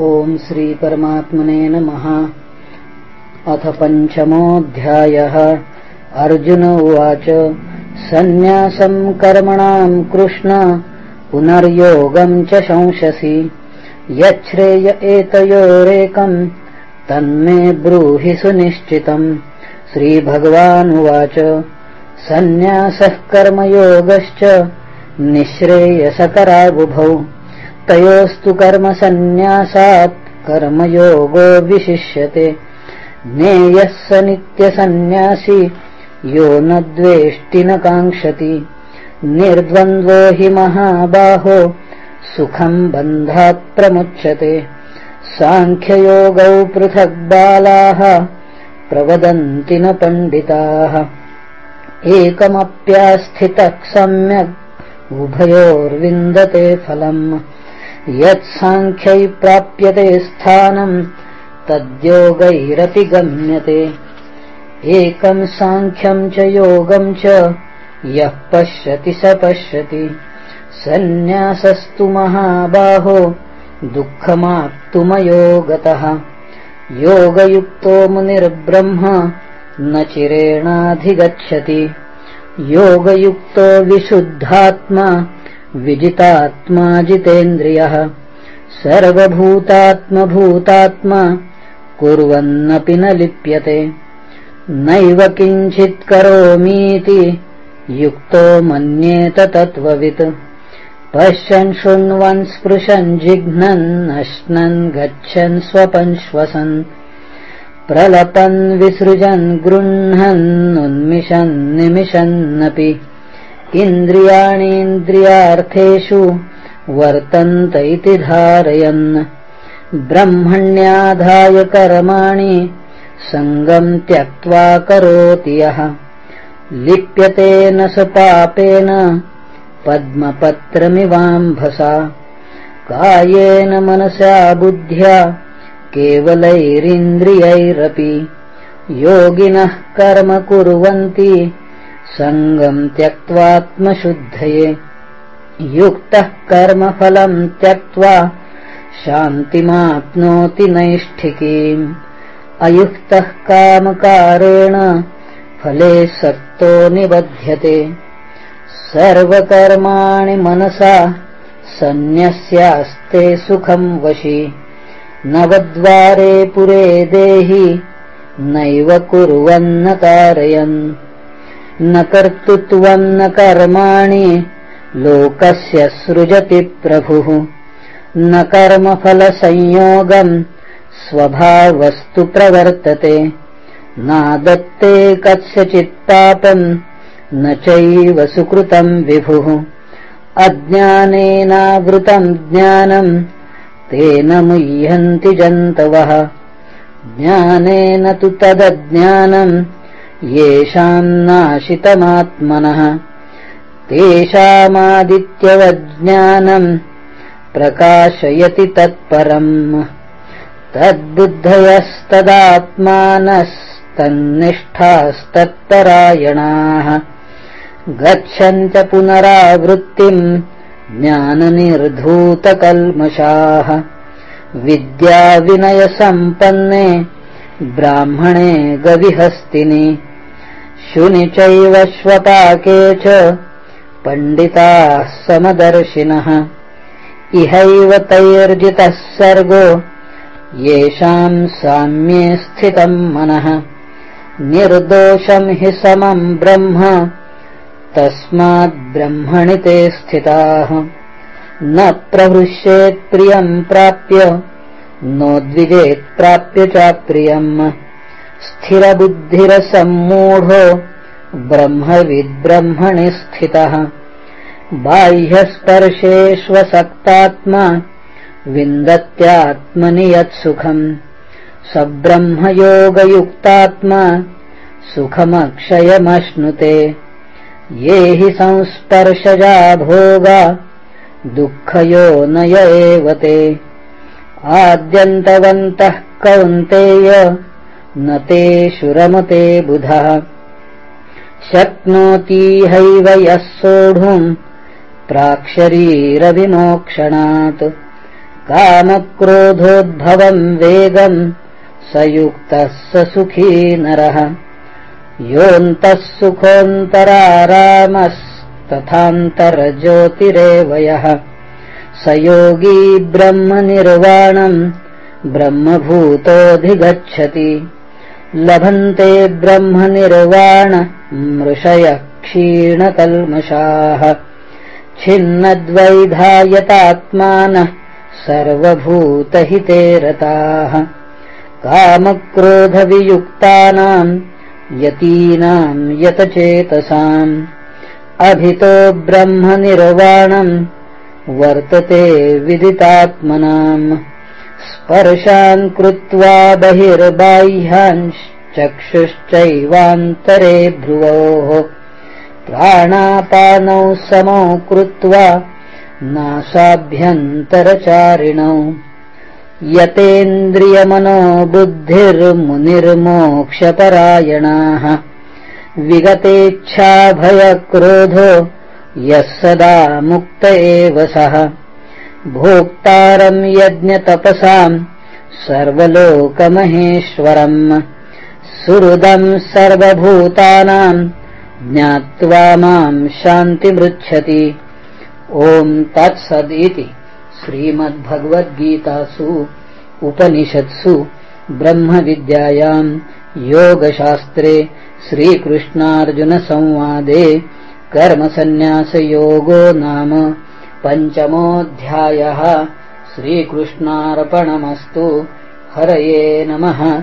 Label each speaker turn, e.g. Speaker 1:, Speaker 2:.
Speaker 1: ॐ श्रीपरमात्मने नमः। अथ पञ्चमोऽध्यायः। अर्जुन उवाच सन्न्यासम् कर्मणाम् कृष्ण पुनर्योगम् च शंससि। यच्छ्रेय एतयोरेकम् तन्मे ब्रूहि सुनिश्चितम्। श्रीभगवानुवाच सन्न्यासः कर्मयोगश्च निःश्रेयसकराबुभौ तयोस्तु कर्मसन्न्यासात् कर्मयोगो विशिष्यते। ज्ञेयः स नित्यसन्न्यासी यो न द्वेष्टि न काङ्क्षति। निर्द्वन्द्वो हि महाबाहो सुखम् बन्धात् प्रमुच्यते। साङ्ख्ययोगौ पृथग्बालाः प्रवदन्ति न पण्डिताः। एकमप्यास्थितः सम्यग् उभयोर्विन्दते फलम् यत्साङ्ख्यै प्राप्यते स्थानम् तद्योगैरपि गम्यते एकम् साङ्ख्यम् च योगम् च यः पश्यति स पश्यति। सन्न्यासस्तु महाबाहो दुःखमाप्तुमयो गतः योगयुक्तो मुनिर्ब्रह्म न चिरेणाधिगच्छति। योगयुक्तो विशुद्धात्मा विजितात्मा जितेन्द्रियः। सर्वभूतात्मभूतात्मा कुर्वन्नपि न लिप्यते। नैव किञ्चित् करोमीति युक्तो मन्येत तत्त्ववित्। पश्यन् शृण्वन् स्पृशन् जिघ्नन् अश्नन् गच्छन् स्वपन् श्वसन्। प्रलपन् विसृजन् गृह्णन् निमिषन्नपि इन्द्रियाणीन्द्रियार्थेषु वर्तन्त इति धारयन्। ब्रह्मण्याधाय कर्माणि सङ्गम् त्यक्त्वा करोति यः। लिप्यते न स पापेन पद्मपत्रमिवाम्भसा। कायेन मनसा बुद्ध्या केवलैरिन्द्रियैरपि। योगिनः कर्म कुर्वन्ति सङ्गम् त्यक्त्वात्मशुद्धये। युक्तः कर्मफलम् त्यक्त्वा शान्तिमाप्नोति नैष्ठिकीम् अयुक्तः कामकारेण फले सक्तो निबध्यते। सर्वकर्माणि मनसा सन्न्यस्यास्ते सुखम् वशि। नवद्वारे पुरे देहि नैव कुर्वन्न कारयन् न कर्तृत्वम् न कर्माणि लोकस्य सृजति प्रभुः। न कर्मफलसंयोगम् स्वभावस्तु प्रवर्तते। नादत्ते कस्यचित्पापम् न चैव सुकृतम् विभुः। अज्ञानेनावृतम् ज्ञानम् तेन मुह्यन्ति जन्तवः। ज्ञानेन तु तदज्ञानम् येषाम् नाशितमात्मनः तेषामादित्यवज्ञानम् प्रकाशयति तत्परम्। तद्बुद्धयस्तदात्मानस्तन्निष्ठास्तत्परायणाः। गच्छन्त पुनरावृत्तिम् ज्ञाननिर्धूतकल्मषाः। विद्याविनयसम्पन्ने ब्राह्मणे गविहस्तिनि। शुनि चैव श्वपाके च पण्डिताः समदर्शिनः। इहैव तैर्जितः सर्गो येषाम् साम्ये स्थितम् मनः। निर्दोषम् हि समम् ब्रह्म तस्माद्ब्रह्मणि ते स्थिताः। न प्रहृष्येत्प्रियम् प्राप्य नोद्विजेत्प्राप्य चाप्रियम् स्थिरबुद्धिरसम्मूढो ब्रह्मविद्ब्रह्मणि स्थितः। बाह्यस्पर्शेष्वसक्तात्मा विन्दत्यात्मनि यत्सुखम्। स ब्रह्मयोगयुक्तात्मा सुखमक्षयमश्नुते। ये हि संस्पर्शजा भोगा दुःखयो नय एव ते आद्यन्तवन्तः कौन्तेय न ते शुरमते बुधः। शक्नोतीहैव यः सोढुम् प्राक्शरीरविमोक्षणात् कामक्रोधोद्भवम् वेगम् स युक्तः स सुखी नरः। योऽन्तः सुखोऽन्तरारामस्तथान्तर्ज्योतिरेव यः स योगी ब्रह्मनिर्वाणम् ब्रह्मभूतोऽधिगच्छति। लभन्ते ब्रह्मनिर्वाण मृषयः क्षीणकल्मषाः छिन्नद्वैधायतात्मानः सर्वभूतहिते रताः। कामक्रोधवियुक्तानाम् यतीनाम् यतचेतसाम्। अभितो ब्रह्मनिर्वाणम् वर्तते विदितात्मनाम्। स्पर्शान् कृत्वा बहिर्बाह्याञ्चक्षुश्चैवान्तरे भ्रुवोः। प्राणापानौ समौ कृत्वा नासाभ्यन्तरचारिणौ। यतेन्द्रियमनो बुद्धिर्मुनिर्मोक्षपरायणाः विगतेच्छाभयक्रोधो यः सदा मुक्त एव सः। भोक्तारम् यज्ञतपसाम् सर्वलोकमहेश्वरम्। सुहृदम् सर्वभूतानाम् ज्ञात्वा माम् शान्तिमृच्छति ओम् तत्सदिति श्रीमद्भगवद्गीतासु उपनिषत्सु ब्रह्मविद्यायाम् योगशास्त्रे श्रीकृष्णार्जुनसंवादे कर्मसन्न्यासयोगो नाम पञ्चमोऽध्यायः। श्रीकृष्णार्पणमस्तु। हरये नमः